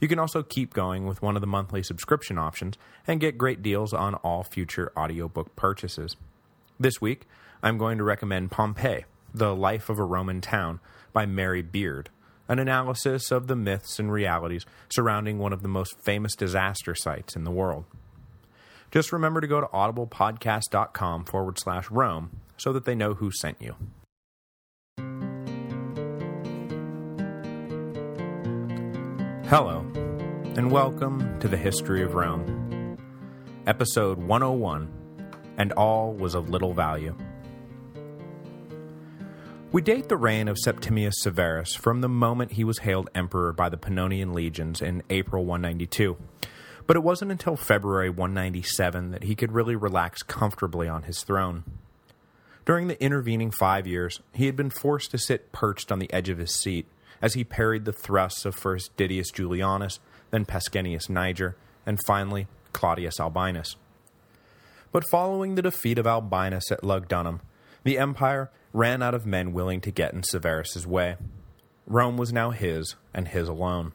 You can also keep going with one of the monthly subscription options and get great deals on all future audiobook purchases. This week, I'm going to recommend Pompeii, The Life of a Roman Town by Mary Beard, an analysis of the myths and realities surrounding one of the most famous disaster sites in the world. Just remember to go to audiblepodcast.com forward slash Rome so that they know who sent you. Hello, and welcome to the History of Rome, Episode 101, And All Was of Little Value. We date the reign of Septimius Severus from the moment he was hailed emperor by the Pannonian legions in April 192, but it wasn't until February 197 that he could really relax comfortably on his throne. During the intervening five years, he had been forced to sit perched on the edge of his seat, as he parried the thrusts of first Didius Julianus, then Pescennius Niger, and finally Claudius Albinus. But following the defeat of Albinus at Lugdunum, the empire ran out of men willing to get in Severus's way. Rome was now his, and his alone.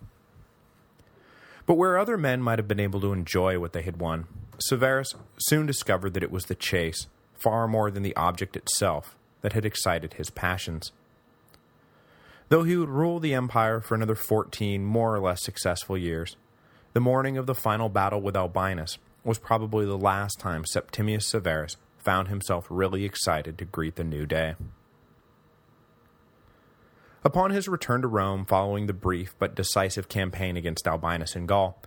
But where other men might have been able to enjoy what they had won, Severus soon discovered that it was the chase, far more than the object itself, that had excited his passions. Though he would rule the empire for another 14 more or less successful years, the morning of the final battle with Albinus was probably the last time Septimius Severus found himself really excited to greet the new day. Upon his return to Rome following the brief but decisive campaign against Albinus in Gaul,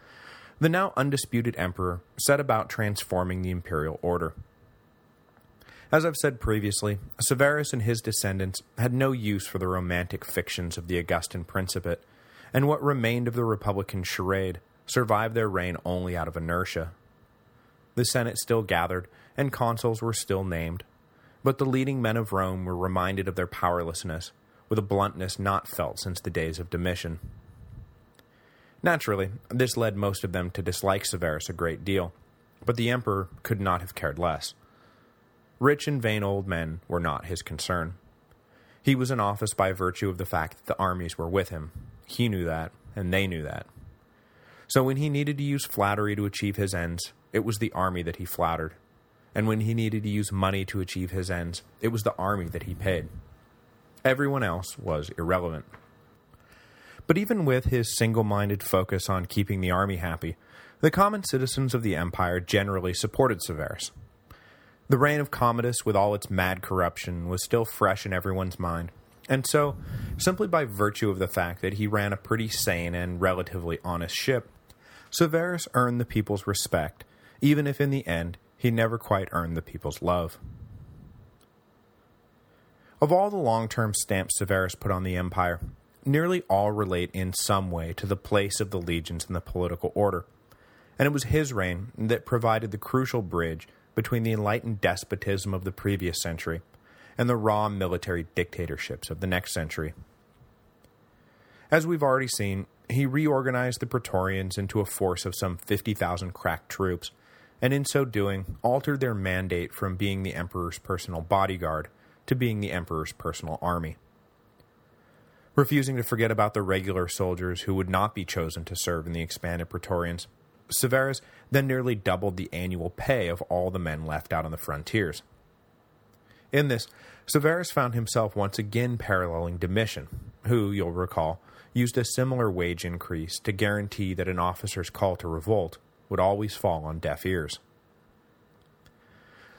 the now undisputed emperor set about transforming the imperial order. As I've said previously, Severus and his descendants had no use for the romantic fictions of the Augustan Principate, and what remained of the Republican charade survived their reign only out of inertia. The Senate still gathered, and consuls were still named, but the leading men of Rome were reminded of their powerlessness, with a bluntness not felt since the days of Domitian. Naturally, this led most of them to dislike Severus a great deal, but the emperor could not have cared less. Rich and vain old men were not his concern. He was in office by virtue of the fact that the armies were with him. He knew that, and they knew that. So when he needed to use flattery to achieve his ends, it was the army that he flattered. And when he needed to use money to achieve his ends, it was the army that he paid. Everyone else was irrelevant. But even with his single-minded focus on keeping the army happy, the common citizens of the empire generally supported Severus. The reign of Commodus, with all its mad corruption, was still fresh in everyone's mind, and so, simply by virtue of the fact that he ran a pretty sane and relatively honest ship, Severus earned the people's respect, even if in the end he never quite earned the people's love. Of all the long-term stamps Severus put on the empire, nearly all relate in some way to the place of the legions in the political order, and it was his reign that provided the crucial bridge between the enlightened despotism of the previous century and the raw military dictatorships of the next century. As we've already seen, he reorganized the Praetorians into a force of some 50,000 crack troops, and in so doing, altered their mandate from being the emperor's personal bodyguard to being the emperor's personal army. Refusing to forget about the regular soldiers who would not be chosen to serve in the expanded Praetorians, Severus then nearly doubled the annual pay of all the men left out on the frontiers. In this, Severus found himself once again paralleling Domitian, who, you'll recall, used a similar wage increase to guarantee that an officer's call to revolt would always fall on deaf ears.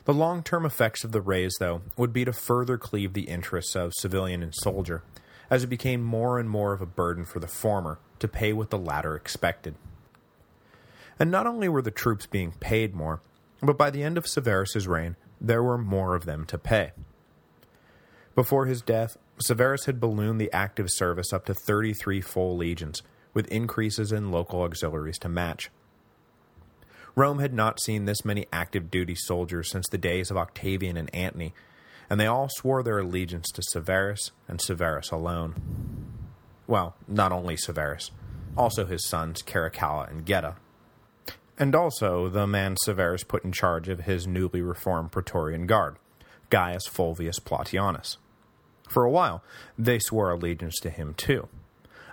The long-term effects of the raise, though, would be to further cleave the interests of civilian and soldier, as it became more and more of a burden for the former to pay what the latter expected. And not only were the troops being paid more, but by the end of Severus's reign, there were more of them to pay. Before his death, Severus had ballooned the active service up to 33 full legions, with increases in local auxiliaries to match. Rome had not seen this many active duty soldiers since the days of Octavian and Antony, and they all swore their allegiance to Severus and Severus alone. Well, not only Severus, also his sons Caracalla and Geta, and also the man Severus put in charge of his newly reformed Praetorian Guard, Gaius Fulvius Plautianus. For a while, they swore allegiance to him too,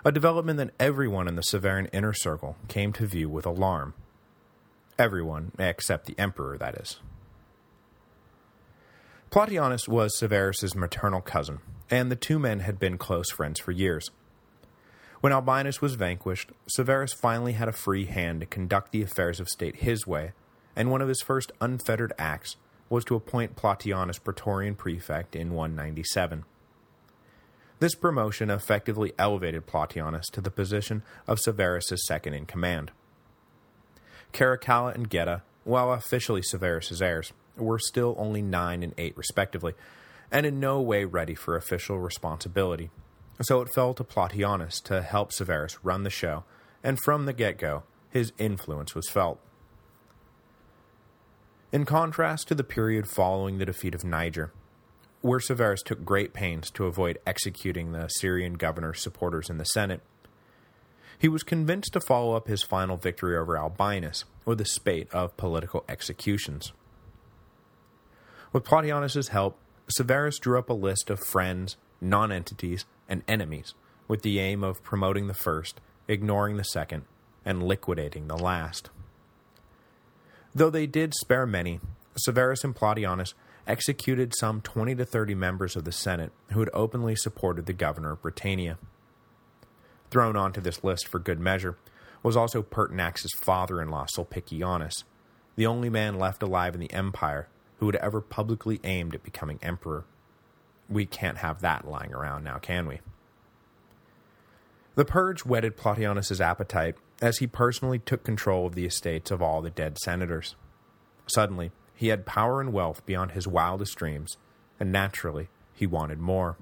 a development that everyone in the Severan inner circle came to view with alarm. Everyone, except the emperor, that is. Plautianus was Severus's maternal cousin, and the two men had been close friends for years. When Albinus was vanquished, Severus finally had a free hand to conduct the affairs of state his way, and one of his first unfettered acts was to appoint Plautianus Praetorian Prefect in 197. This promotion effectively elevated Plautianus to the position of Severus's second-in-command. Caracalla and Geta, while officially Severus's heirs, were still only nine and eight respectively, and in no way ready for official responsibility, so it fell to Plautianus to help Severus run the show, and from the get-go, his influence was felt. In contrast to the period following the defeat of Niger, where Severus took great pains to avoid executing the Syrian governor's supporters in the Senate, he was convinced to follow up his final victory over Albinus with a spate of political executions. With Plautianus's help, Severus drew up a list of friends, non-entities, and enemies, with the aim of promoting the first, ignoring the second, and liquidating the last. Though they did spare many, Severus and Plautianus executed some 20 to 30 members of the Senate who had openly supported the governor of Britannia. Thrown onto this list for good measure was also Pertinax's father-in-law Sulpicianus, the only man left alive in the empire who had ever publicly aimed at becoming emperor. We can't have that lying around now, can we? The purge whetted Plautianus's appetite as he personally took control of the estates of all the dead senators. Suddenly, he had power and wealth beyond his wildest dreams, and naturally, he wanted more.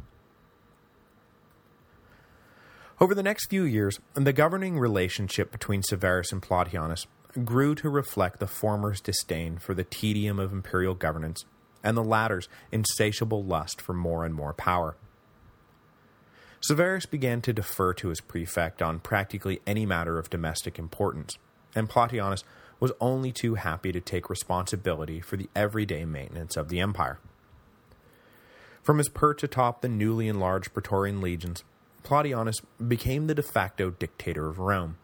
Over the next few years, the governing relationship between Severus and Plautianus grew to reflect the former's disdain for the tedium of imperial governance and the latter's insatiable lust for more and more power. Severus began to defer to his prefect on practically any matter of domestic importance, and Plautianus was only too happy to take responsibility for the everyday maintenance of the empire. From his perch atop the newly enlarged Praetorian legions, Plautianus became the de facto dictator of Rome.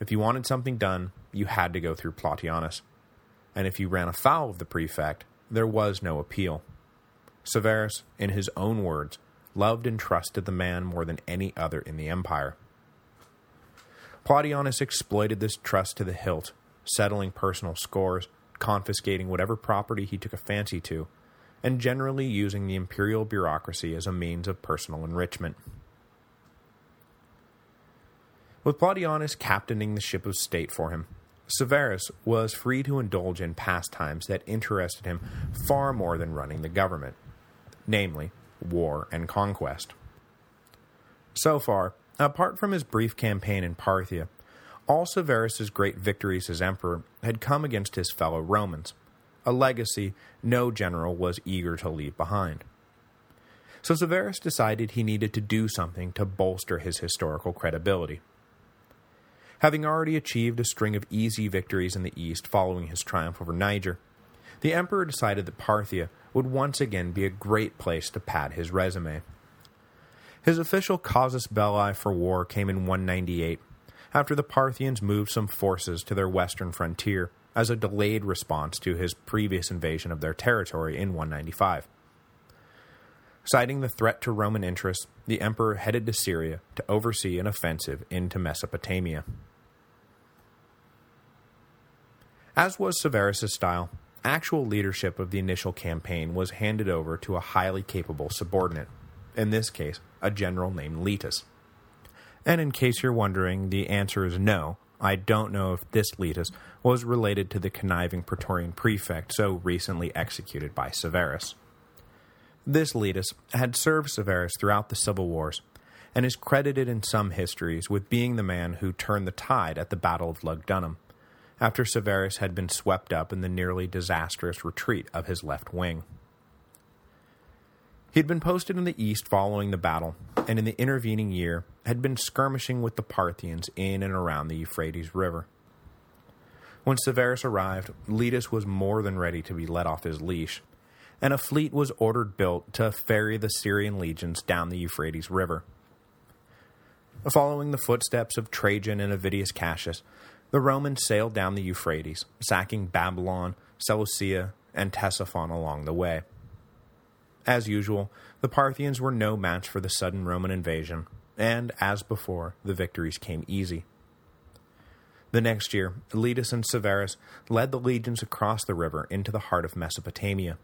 If you wanted something done, you had to go through Plautianus, and if you ran afoul of the prefect, there was no appeal. Severus, in his own words, loved and trusted the man more than any other in the empire. Plautianus exploited this trust to the hilt, settling personal scores, confiscating whatever property he took a fancy to, and generally using the imperial bureaucracy as a means of personal enrichment. With Plautianus captaining the ship of state for him, Severus was free to indulge in pastimes that interested him far more than running the government, namely, war and conquest. So far, apart from his brief campaign in Parthia, all Severus's great victories as emperor had come against his fellow Romans, a legacy no general was eager to leave behind. So Severus decided he needed to do something to bolster his historical credibility. Having already achieved a string of easy victories in the east following his triumph over Niger, the emperor decided that Parthia would once again be a great place to pad his resume. His official casus belli for war came in 198, after the Parthians moved some forces to their western frontier as a delayed response to his previous invasion of their territory in 195. Citing the threat to Roman interests, the emperor headed to Syria to oversee an offensive into Mesopotamia. As was Severus's style, actual leadership of the initial campaign was handed over to a highly capable subordinate, in this case, a general named Laetus. And in case you're wondering, the answer is no, I don't know if this Laetus was related to the conniving Praetorian prefect so recently executed by Severus. This Laetus had served Severus throughout the civil wars, and is credited in some histories with being the man who turned the tide at the Battle of Lugdunum, after Severus had been swept up in the nearly disastrous retreat of his left wing. He had been posted in the east following the battle, and in the intervening year had been skirmishing with the Parthians in and around the Euphrates River. When Severus arrived, Laetus was more than ready to be let off his leash, and a fleet was ordered built to ferry the Syrian legions down the Euphrates River. Following the footsteps of Trajan and Avidius Cassius, the Romans sailed down the Euphrates, sacking Babylon, Seleucia, and Ctesiphon along the way. As usual, the Parthians were no match for the sudden Roman invasion, and, as before, the victories came easy. The next year, Laetus and Severus led the legions across the river into the heart of Mesopotamia.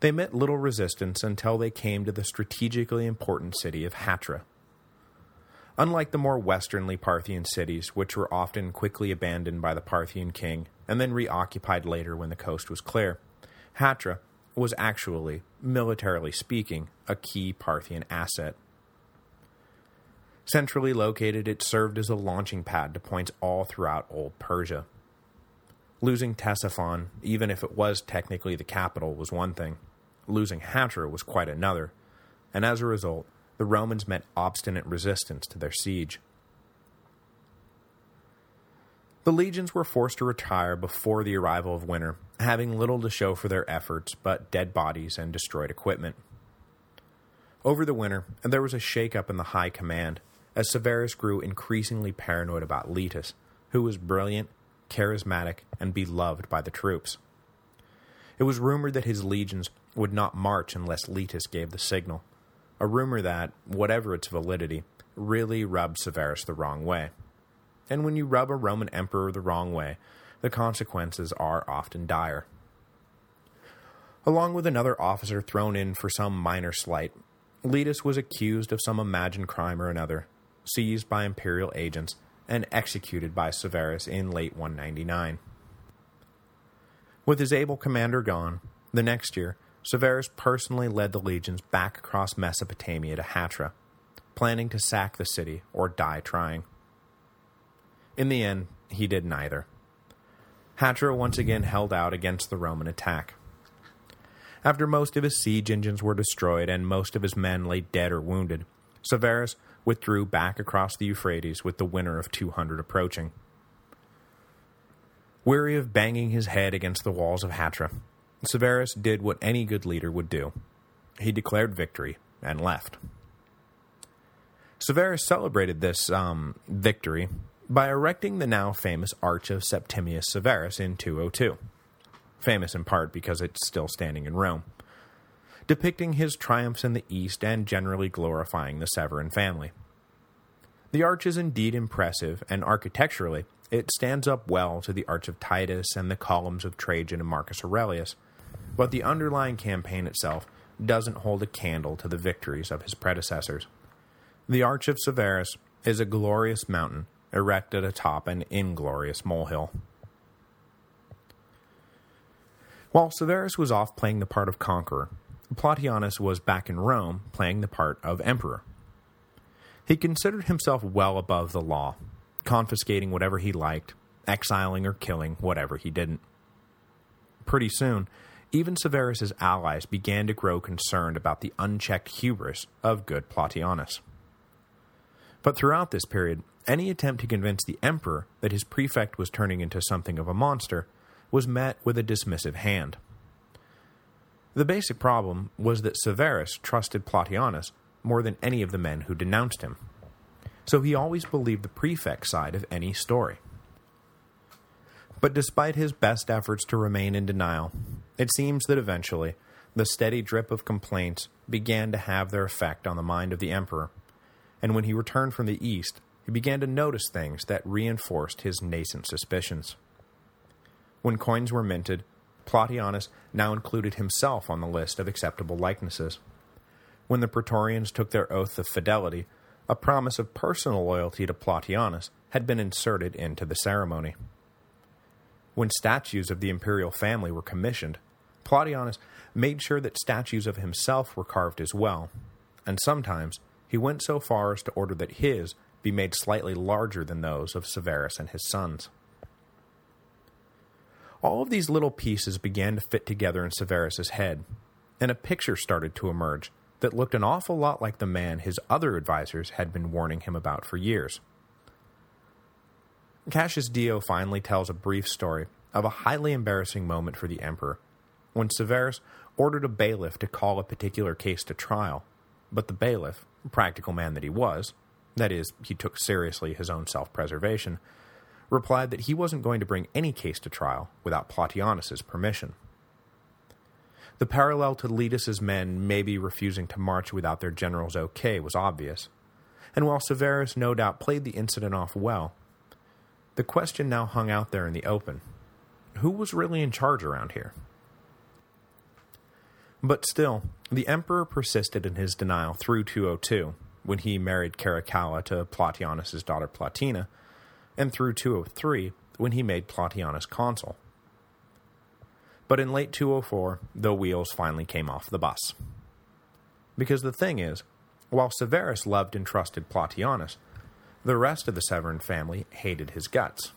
They met little resistance until they came to the strategically important city of Hatra, Unlike the more westernly Parthian cities, which were often quickly abandoned by the Parthian king and then reoccupied later when the coast was clear, Hatra was actually, militarily speaking, a key Parthian asset. Centrally located, it served as a launching pad to points all throughout Old Persia. Losing Ctesiphon, even if it was technically the capital, was one thing. Losing Hatra was quite another, and as a result, the Romans met obstinate resistance to their siege. The legions were forced to retire before the arrival of winter, having little to show for their efforts but dead bodies and destroyed equipment. Over the winter, there was a shake-up in the high command, as Severus grew increasingly paranoid about Laetus, who was brilliant, charismatic, and beloved by the troops. It was rumored that his legions would not march unless Laetus gave the signal, a rumor that, whatever its validity, really rubbed Severus the wrong way. And when you rub a Roman emperor the wrong way, the consequences are often dire. Along with another officer thrown in for some minor slight, Laetus was accused of some imagined crime or another, seized by imperial agents, and executed by Severus in late 199. With his able commander gone, the next year, Severus personally led the legions back across Mesopotamia to Hatra, planning to sack the city or die trying. In the end, he did neither. Hatra once again held out against the Roman attack. After most of his siege engines were destroyed and most of his men lay dead or wounded, Severus withdrew back across the Euphrates with the winter of 200 approaching. Weary of banging his head against the walls of Hatra, Severus did what any good leader would do. He declared victory and left. Severus celebrated this um, victory by erecting the now famous Arch of Septimius Severus in 202, famous in part because it's still standing in Rome, depicting his triumphs in the east and generally glorifying the Severan family. The arch is indeed impressive, and architecturally, it stands up well to the Arch of Titus and the columns of Trajan and Marcus Aurelius, but the underlying campaign itself doesn't hold a candle to the victories of his predecessors. The Arch of Severus is a glorious mountain erected atop an inglorious molehill. While Severus was off playing the part of conqueror, Plautianus was back in Rome playing the part of emperor. He considered himself well above the law, confiscating whatever he liked, exiling or killing whatever he didn't. Pretty soon, even Severus's allies began to grow concerned about the unchecked hubris of good Plautianus. But throughout this period, any attempt to convince the emperor that his prefect was turning into something of a monster was met with a dismissive hand. The basic problem was that Severus trusted Plautianus more than any of the men who denounced him, so he always believed the prefect side of any story. But despite his best efforts to remain in denial, it seems that eventually, the steady drip of complaints began to have their effect on the mind of the emperor, and when he returned from the east, he began to notice things that reinforced his nascent suspicions. When coins were minted, Plautianus now included himself on the list of acceptable likenesses. When the Praetorians took their oath of fidelity, a promise of personal loyalty to Plautianus had been inserted into the ceremony. When statues of the imperial family were commissioned, Plautianus made sure that statues of himself were carved as well, and sometimes he went so far as to order that his be made slightly larger than those of Severus and his sons. All of these little pieces began to fit together in Severus's head, and a picture started to emerge that looked an awful lot like the man his other advisors had been warning him about for years. Cassius Dio finally tells a brief story of a highly embarrassing moment for the emperor, when Severus ordered a bailiff to call a particular case to trial, but the bailiff, practical man that he was, that is, he took seriously his own self-preservation, replied that he wasn't going to bring any case to trial without Plautianus's permission. The parallel to Laetus's men maybe refusing to march without their general's okay was obvious, and while Severus no doubt played the incident off well, the question now hung out there in the open. Who was really in charge around here? But still, the emperor persisted in his denial through 202, when he married Caracalla to Plautianus's daughter Plotina, and through 203, when he made Plautianus consul. But in late 204, the wheels finally came off the bus. Because the thing is, while Severus loved and trusted Plautianus, the rest of the Severan family hated his guts.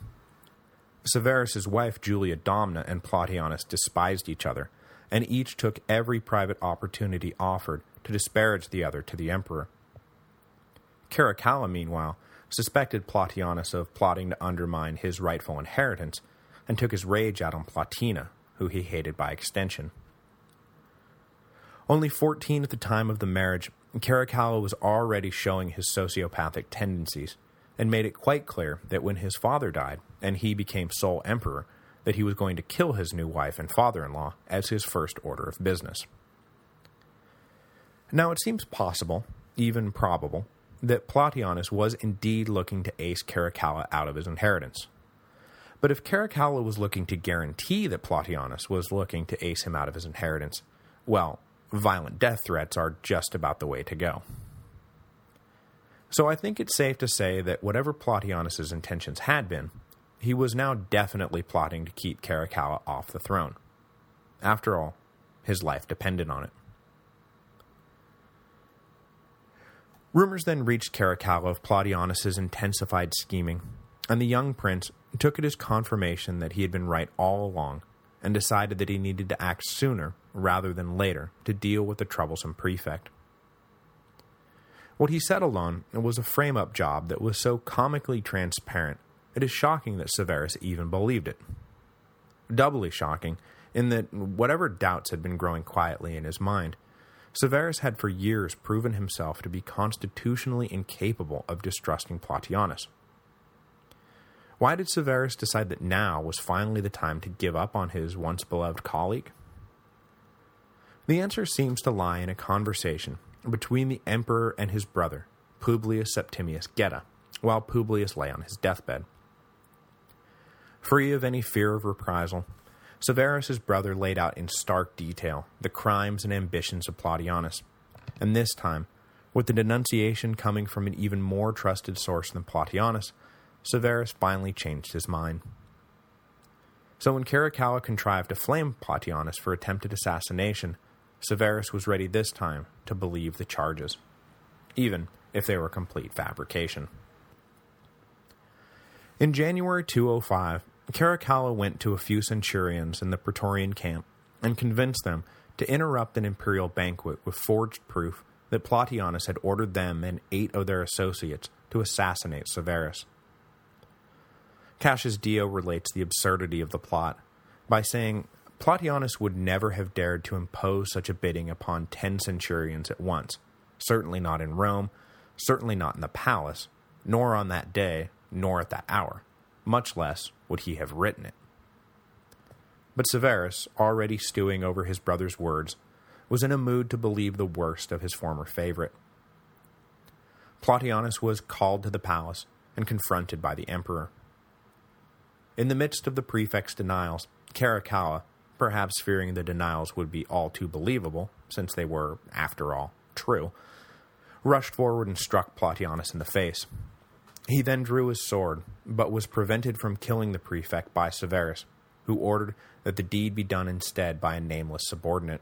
Severus's wife Julia Domna and Plautianus despised each other, and each took every private opportunity offered to disparage the other to the emperor. Caracalla, meanwhile, suspected Plautianus of plotting to undermine his rightful inheritance, and took his rage out on Plotina, who he hated by extension. Only 14 at the time of the marriage, Caracalla was already showing his sociopathic tendencies, and made it quite clear that when his father died, and he became sole emperor, that he was going to kill his new wife and father-in-law as his first order of business. Now it seems possible, even probable, that Plautianus was indeed looking to ace Caracalla out of his inheritance. But if Caracalla was looking to guarantee that Plautianus was looking to ace him out of his inheritance, well, violent death threats are just about the way to go. So I think it's safe to say that whatever Plautianus's intentions had been, he was now definitely plotting to keep Caracalla off the throne. After all, his life depended on it. Rumors then reached Caracalla of Plautianus's intensified scheming, and the young prince took it as confirmation that he had been right all along, and decided that he needed to act sooner rather than later to deal with the troublesome prefect. What he settled on was a frame-up job that was so comically transparent, it is shocking that Severus even believed it. Doubly shocking, in that whatever doubts had been growing quietly in his mind, Severus had for years proven himself to be constitutionally incapable of distrusting Plautianus. Why did Severus decide that now was finally the time to give up on his once-beloved colleague? The answer seems to lie in a conversation between the emperor and his brother, Publius Septimius Geta, while Publius lay on his deathbed. Free of any fear of reprisal, Severus's brother laid out in stark detail the crimes and ambitions of Plautianus, and this time, with the denunciation coming from an even more trusted source than Plautianus, Severus finally changed his mind. So when Caracalla contrived to flame Plautianus for attempted assassination, Severus was ready this time to believe the charges, even if they were complete fabrication. In January 205, Caracalla went to a few centurions in the Praetorian camp and convinced them to interrupt an imperial banquet with forged proof that Plautianus had ordered them and eight of their associates to assassinate Severus. Cassius Dio relates the absurdity of the plot by saying Plautianus would never have dared to impose such a bidding upon ten centurions at once, certainly not in Rome, certainly not in the palace, nor on that day, nor at that hour much less would he have written it. But Severus, already stewing over his brother's words, was in a mood to believe the worst of his former favorite. Plautianus was called to the palace and confronted by the emperor. In the midst of the prefect's denials, Caracalla, perhaps fearing the denials would be all too believable, since they were, after all, true, rushed forward and struck Plautianus in the face, he then drew his sword, but was prevented from killing the prefect by Severus, who ordered that the deed be done instead by a nameless subordinate.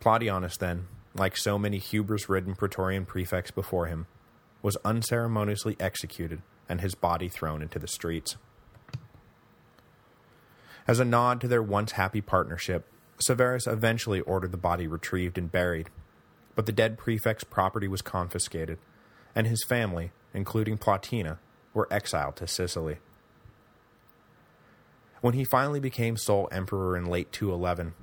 Plautianus then, like so many hubris-ridden Praetorian prefects before him, was unceremoniously executed and his body thrown into the streets. As a nod to their once happy partnership, Severus eventually ordered the body retrieved and buried, but the dead prefect's property was confiscated, and his family, including Plotina, were exiled to Sicily. When he finally became sole emperor in late 211,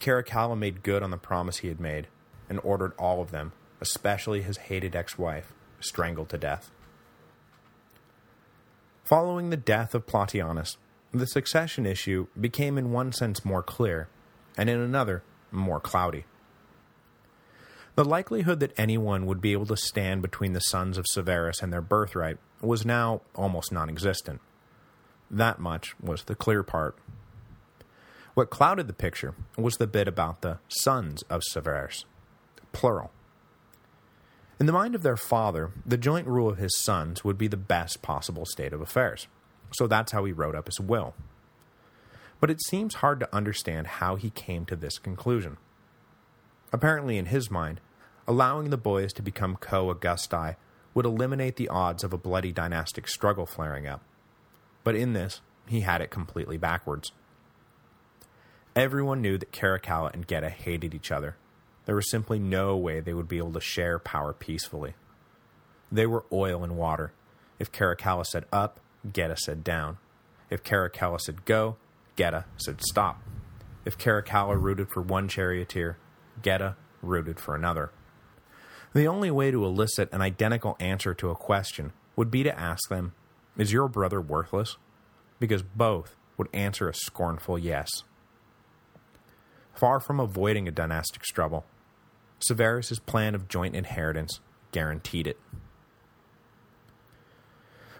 Caracalla made good on the promise he had made, and ordered all of them, especially his hated ex-wife, strangled to death. Following the death of Plautianus, the succession issue became in one sense more clear, and in another, more cloudy. The likelihood that anyone would be able to stand between the sons of Severus and their birthright was now almost non-existent. That much was the clear part. What clouded the picture was the bit about the sons of Severus, plural. In the mind of their father, the joint rule of his sons would be the best possible state of affairs, so that's how he wrote up his will. But it seems hard to understand how he came to this conclusion. Apparently in his mind, allowing the boys to become co-Augusti would eliminate the odds of a bloody dynastic struggle flaring up. But in this, he had it completely backwards. Everyone knew that Caracalla and Geta hated each other. There was simply no way they would be able to share power peacefully. They were oil and water. If Caracalla said up, Geta said down. If Caracalla said go, Geta said stop. If Caracalla rooted for one charioteer, Geta rooted for another. The only way to elicit an identical answer to a question would be to ask them, is your brother worthless? Because both would answer a scornful yes. Far from avoiding a dynastic struggle, Severus's plan of joint inheritance guaranteed it.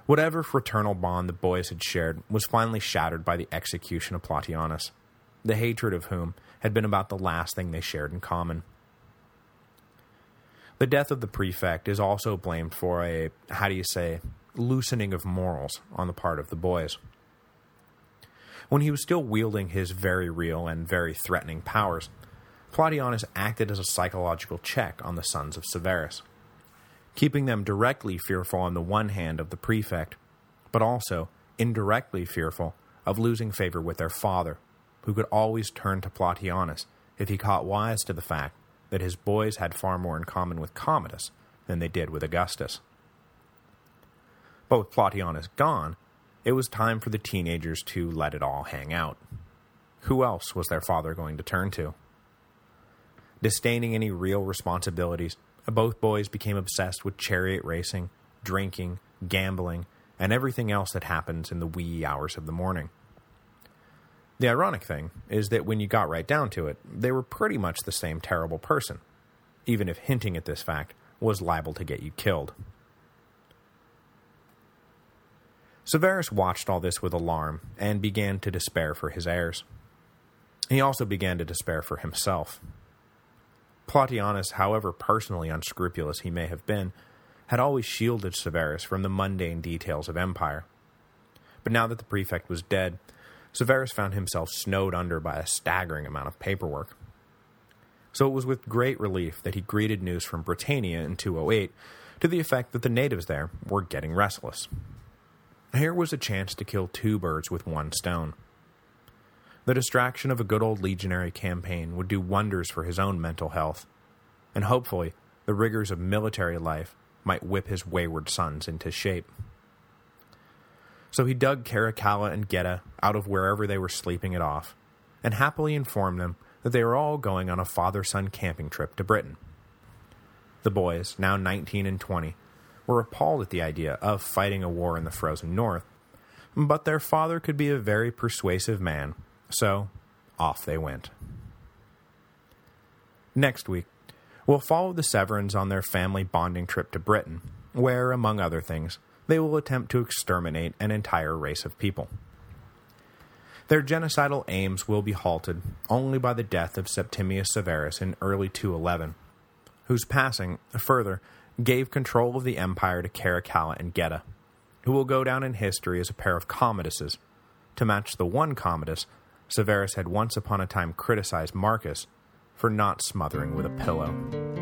Whatever fraternal bond the boys had shared was finally shattered by the execution of Plautianus, the hatred of whom had been about the last thing they shared in common. The death of the prefect is also blamed for a, how do you say, loosening of morals on the part of the boys. When he was still wielding his very real and very threatening powers, Plautianus acted as a psychological check on the sons of Severus, keeping them directly fearful on the one hand of the prefect, but also indirectly fearful of losing favor with their father, who could always turn to Plautianus if he caught wise to the fact that his boys had far more in common with Commodus than they did with Augustus. But with Plautianus gone, it was time for the teenagers to let it all hang out. Who else was their father going to turn to? Disdaining any real responsibilities, both boys became obsessed with chariot racing, drinking, gambling, and everything else that happens in the wee hours of the morning. The ironic thing is that when you got right down to it, they were pretty much the same terrible person, even if hinting at this fact was liable to get you killed. Severus watched all this with alarm and began to despair for his heirs. He also began to despair for himself. Plautianus, however personally unscrupulous he may have been, had always shielded Severus from the mundane details of empire. But now that the prefect was dead, Severus found himself snowed under by a staggering amount of paperwork. So it was with great relief that he greeted news from Britannia in 208 to the effect that the natives there were getting restless. Here was a chance to kill two birds with one stone. The distraction of a good old legionary campaign would do wonders for his own mental health, and hopefully the rigors of military life might whip his wayward sons into shape. So he dug Caracalla and Geta out of wherever they were sleeping it off, and happily informed them that they were all going on a father-son camping trip to Britain. The boys, now 19 and 20, were appalled at the idea of fighting a war in the frozen north, but their father could be a very persuasive man, so off they went. Next week, we'll follow the Severans on their family bonding trip to Britain, where, among other things, they will attempt to exterminate an entire race of people. Their genocidal aims will be halted only by the death of Septimius Severus in early 211, whose passing, further, gave control of the empire to Caracalla and Geta, who will go down in history as a pair of Commoduses, to match the one Commodus Severus had once upon a time criticized Marcus for not smothering with a pillow.